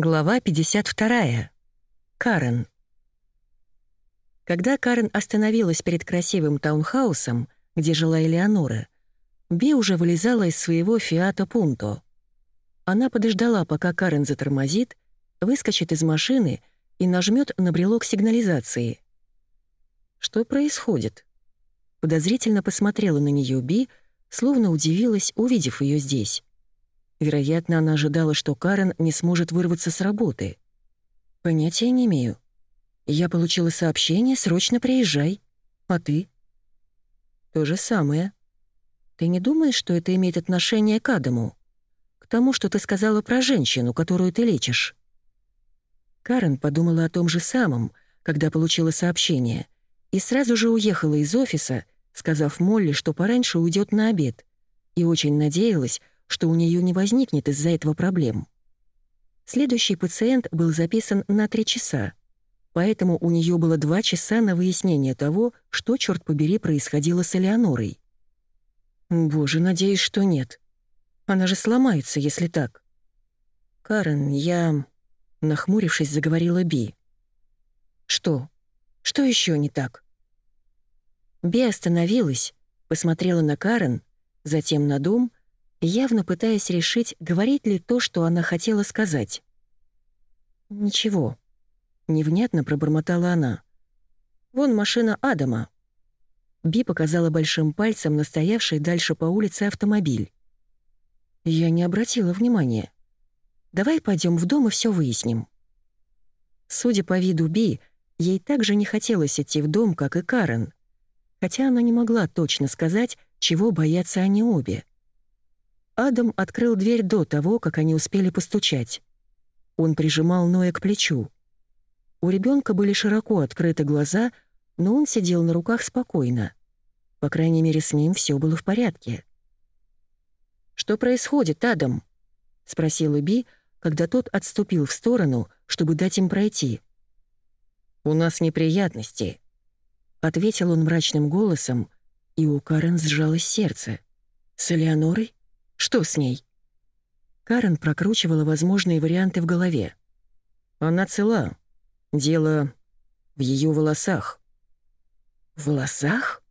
Глава 52. Карен. Когда Карен остановилась перед красивым таунхаусом, где жила Элеонора, Би уже вылезала из своего «Фиата Пунто». Она подождала, пока Карен затормозит, выскочит из машины и нажмет на брелок сигнализации. Что происходит? Подозрительно посмотрела на нее Би, словно удивилась, увидев ее здесь. Вероятно, она ожидала, что Карен не сможет вырваться с работы. Понятия не имею. Я получила сообщение «Срочно приезжай». А ты? То же самое. Ты не думаешь, что это имеет отношение к Адаму? К тому, что ты сказала про женщину, которую ты лечишь? Карен подумала о том же самом, когда получила сообщение, и сразу же уехала из офиса, сказав Молли, что пораньше уйдет на обед, и очень надеялась, что у нее не возникнет из-за этого проблем. Следующий пациент был записан на три часа, поэтому у нее было два часа на выяснение того, что, черт побери, происходило с Элеонорой. Боже, надеюсь, что нет. Она же сломается, если так. Карен, я... Нахмурившись, заговорила Би. Что? Что еще не так? Би остановилась, посмотрела на Карен, затем на дом явно пытаясь решить, говорить ли то, что она хотела сказать. «Ничего», — невнятно пробормотала она. «Вон машина Адама». Би показала большим пальцем на стоявший дальше по улице автомобиль. Я не обратила внимания. «Давай пойдем в дом и все выясним». Судя по виду Би, ей также не хотелось идти в дом, как и Карен, хотя она не могла точно сказать, чего боятся они обе. Адам открыл дверь до того, как они успели постучать. Он прижимал Ноя к плечу. У ребенка были широко открыты глаза, но он сидел на руках спокойно. По крайней мере, с ним все было в порядке. «Что происходит, Адам?» — спросила Би, когда тот отступил в сторону, чтобы дать им пройти. «У нас неприятности», — ответил он мрачным голосом, и у Карен сжалось сердце. «С Элеонорой?» Что с ней?» Карен прокручивала возможные варианты в голове. «Она цела. Дело в ее волосах». «В волосах?»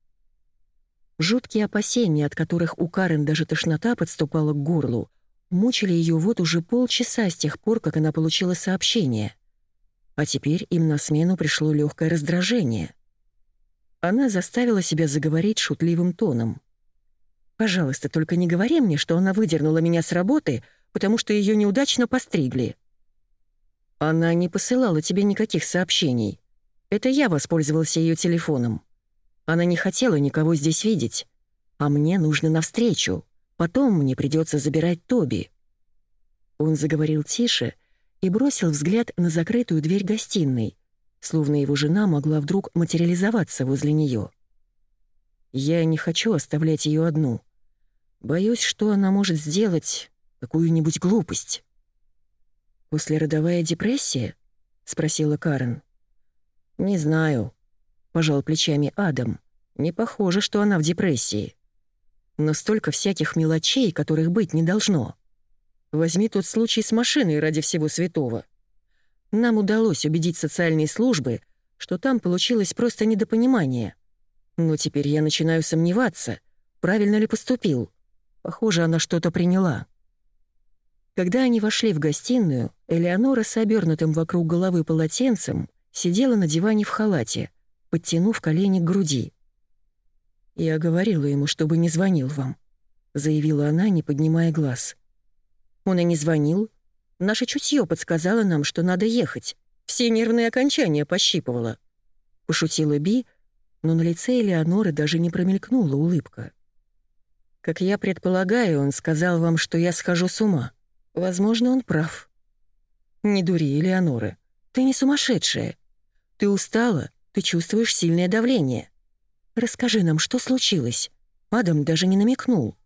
Жуткие опасения, от которых у Карен даже тошнота подступала к горлу, мучили ее вот уже полчаса с тех пор, как она получила сообщение. А теперь им на смену пришло легкое раздражение. Она заставила себя заговорить шутливым тоном. Пожалуйста, только не говори мне, что она выдернула меня с работы, потому что ее неудачно постригли. Она не посылала тебе никаких сообщений. Это я воспользовался ее телефоном. Она не хотела никого здесь видеть. А мне нужно навстречу. Потом мне придется забирать Тоби. Он заговорил тише и бросил взгляд на закрытую дверь гостиной, словно его жена могла вдруг материализоваться возле нее. Я не хочу оставлять ее одну. Боюсь, что она может сделать какую-нибудь глупость. «Послеродовая депрессия?» — спросила Карен. «Не знаю», — пожал плечами Адам. «Не похоже, что она в депрессии. Но столько всяких мелочей, которых быть не должно. Возьми тот случай с машиной ради всего святого. Нам удалось убедить социальные службы, что там получилось просто недопонимание. Но теперь я начинаю сомневаться, правильно ли поступил. Похоже, она что-то приняла. Когда они вошли в гостиную, Элеонора с обернутым вокруг головы полотенцем сидела на диване в халате, подтянув колени к груди. «Я говорила ему, чтобы не звонил вам», — заявила она, не поднимая глаз. «Он и не звонил. Наше чутье подсказало нам, что надо ехать. Все нервные окончания пощипывало». Пошутила Би, но на лице Элеоноры даже не промелькнула улыбка. Как я предполагаю, он сказал вам, что я схожу с ума. Возможно, он прав. Не дури, Элеонора. Ты не сумасшедшая. Ты устала, ты чувствуешь сильное давление. Расскажи нам, что случилось. Адам даже не намекнул.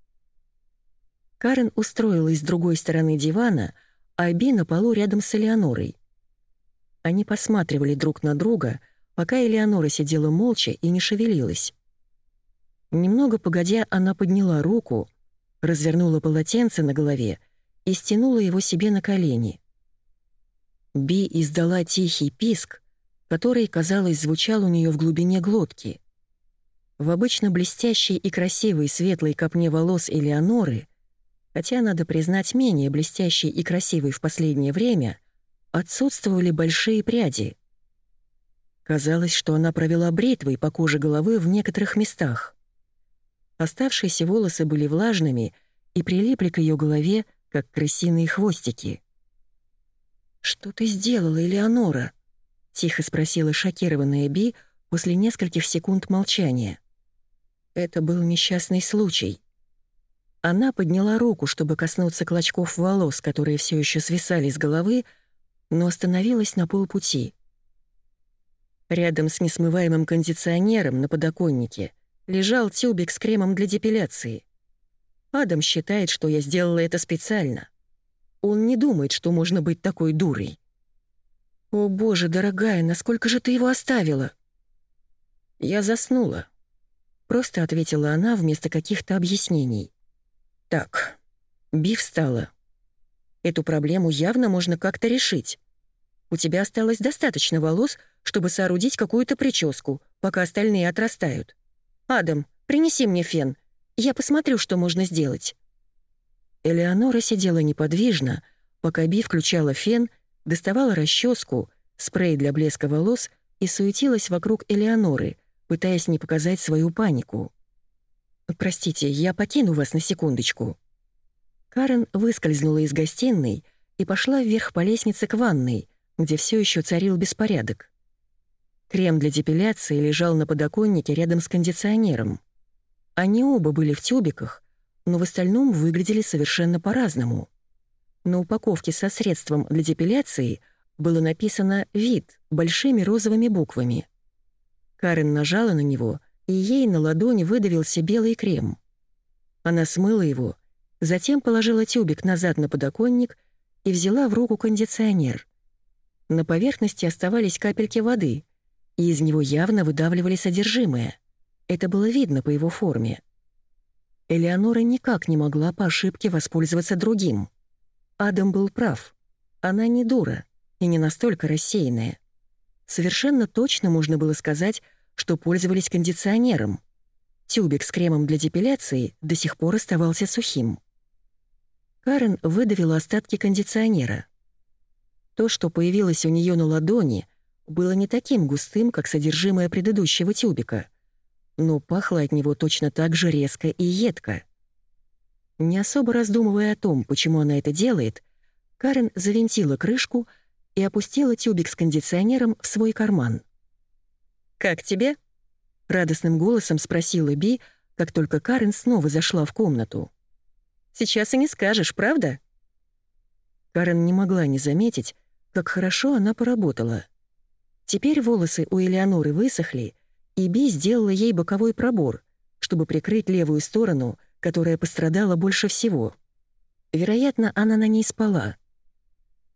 Карен устроилась с другой стороны дивана, а Би на полу рядом с Элеонорой. Они посматривали друг на друга, пока Элеонора сидела молча и не шевелилась. Немного погодя, она подняла руку, развернула полотенце на голове и стянула его себе на колени. Би издала тихий писк, который, казалось, звучал у нее в глубине глотки. В обычно блестящей и красивой светлой копне волос Элеоноры, хотя, надо признать, менее блестящей и красивой в последнее время, отсутствовали большие пряди. Казалось, что она провела бритвой по коже головы в некоторых местах. Оставшиеся волосы были влажными и прилипли к ее голове, как крысиные хвостики. «Что ты сделала, Элеонора?» — тихо спросила шокированная Би после нескольких секунд молчания. Это был несчастный случай. Она подняла руку, чтобы коснуться клочков волос, которые все еще свисали с головы, но остановилась на полпути. Рядом с несмываемым кондиционером на подоконнике лежал тюбик с кремом для депиляции. Адам считает, что я сделала это специально. Он не думает, что можно быть такой дурой. «О боже, дорогая, насколько же ты его оставила?» Я заснула. Просто ответила она вместо каких-то объяснений. «Так, Би встала. Эту проблему явно можно как-то решить. У тебя осталось достаточно волос, чтобы соорудить какую-то прическу, пока остальные отрастают. Адам, принеси мне фен. Я посмотрю, что можно сделать». Элеонора сидела неподвижно, пока Би включала фен, доставала расческу, спрей для блеска волос и суетилась вокруг Элеоноры, пытаясь не показать свою панику. «Простите, я покину вас на секундочку». Карен выскользнула из гостиной и пошла вверх по лестнице к ванной, где все еще царил беспорядок. Крем для депиляции лежал на подоконнике рядом с кондиционером. Они оба были в тюбиках, но в остальном выглядели совершенно по-разному. На упаковке со средством для депиляции было написано «Вид» большими розовыми буквами. Карен нажала на него, и ей на ладони выдавился белый крем. Она смыла его, затем положила тюбик назад на подоконник и взяла в руку кондиционер. На поверхности оставались капельки воды, и из него явно выдавливали содержимое. Это было видно по его форме. Элеонора никак не могла по ошибке воспользоваться другим. Адам был прав. Она не дура и не настолько рассеянная. Совершенно точно можно было сказать, что пользовались кондиционером. Тюбик с кремом для депиляции до сих пор оставался сухим. Карен выдавила остатки кондиционера. То, что появилось у нее на ладони, было не таким густым, как содержимое предыдущего тюбика, но пахло от него точно так же резко и едко. Не особо раздумывая о том, почему она это делает, Карен завинтила крышку — и опустила тюбик с кондиционером в свой карман. «Как тебе?» — радостным голосом спросила Би, как только Карен снова зашла в комнату. «Сейчас и не скажешь, правда?» Карен не могла не заметить, как хорошо она поработала. Теперь волосы у Элеоноры высохли, и Би сделала ей боковой пробор, чтобы прикрыть левую сторону, которая пострадала больше всего. Вероятно, она на ней спала —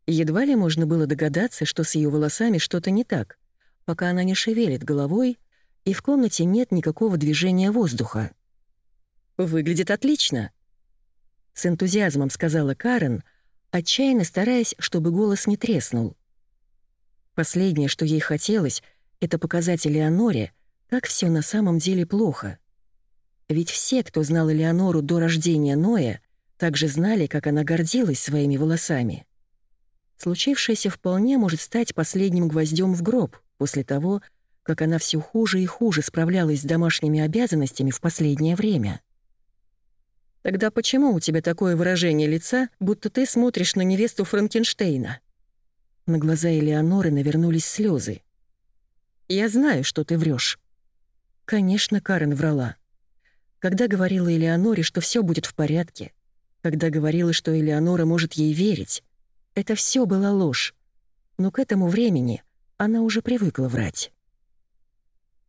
Едва ли можно было догадаться, что с ее волосами что-то не так, пока она не шевелит головой, и в комнате нет никакого движения воздуха. «Выглядит отлично», — с энтузиазмом сказала Карен, отчаянно стараясь, чтобы голос не треснул. Последнее, что ей хотелось, это показать Элеоноре, как все на самом деле плохо. Ведь все, кто знал Элеонору до рождения Ноя, также знали, как она гордилась своими волосами. Случившееся вполне может стать последним гвоздем в гроб после того, как она все хуже и хуже справлялась с домашними обязанностями в последнее время. Тогда почему у тебя такое выражение лица, будто ты смотришь на невесту Франкенштейна? На глаза Элеоноры навернулись слезы. Я знаю, что ты врешь. Конечно, Карен врала. Когда говорила Элеоноре, что все будет в порядке, когда говорила, что Элеонора может ей верить, это все была ложь. Но к этому времени она уже привыкла врать.